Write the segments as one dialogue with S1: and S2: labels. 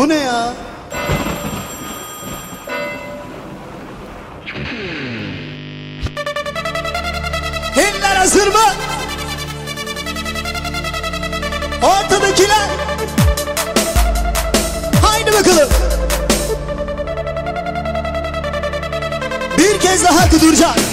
S1: Bu ne ya? Himler hazır mı? Ortadakiler Haydi bakalım Bir kez daha kuduracak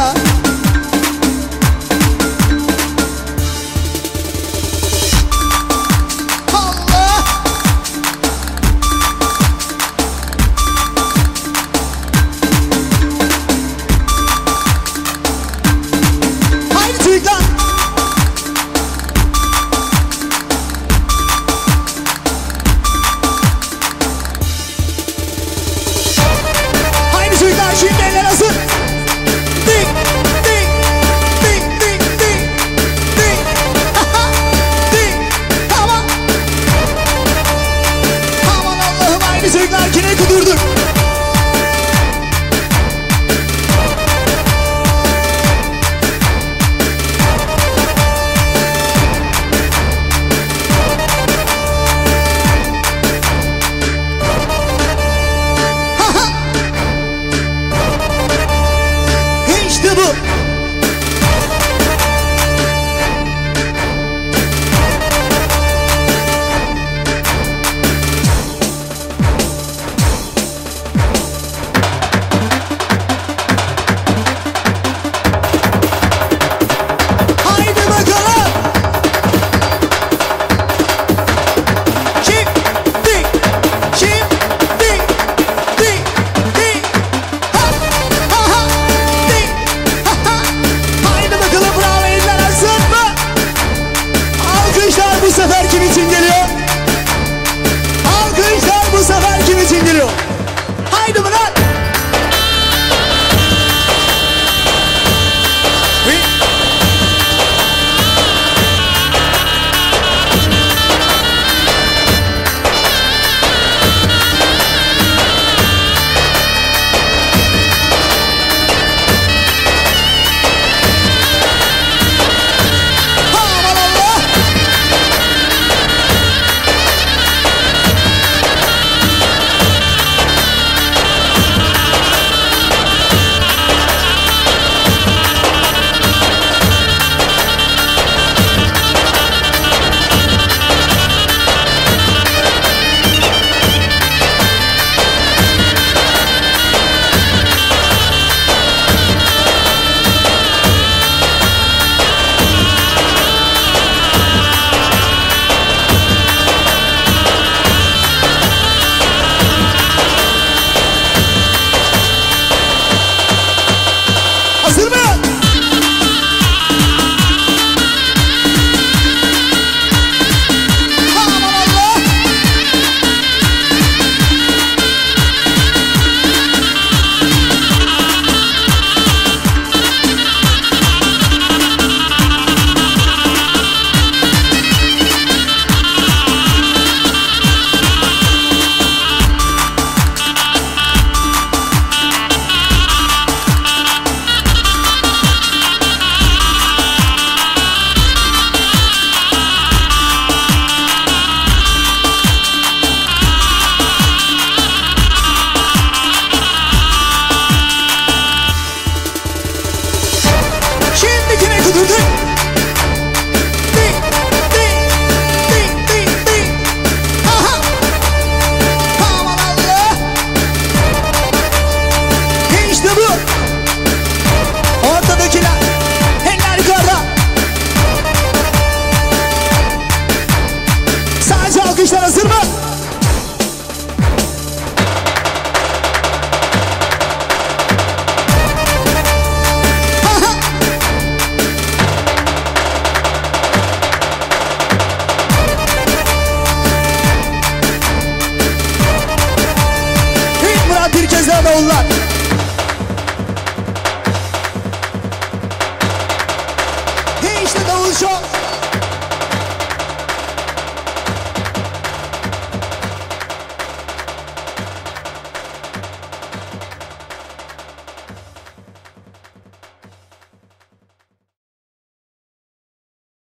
S1: love dur dur.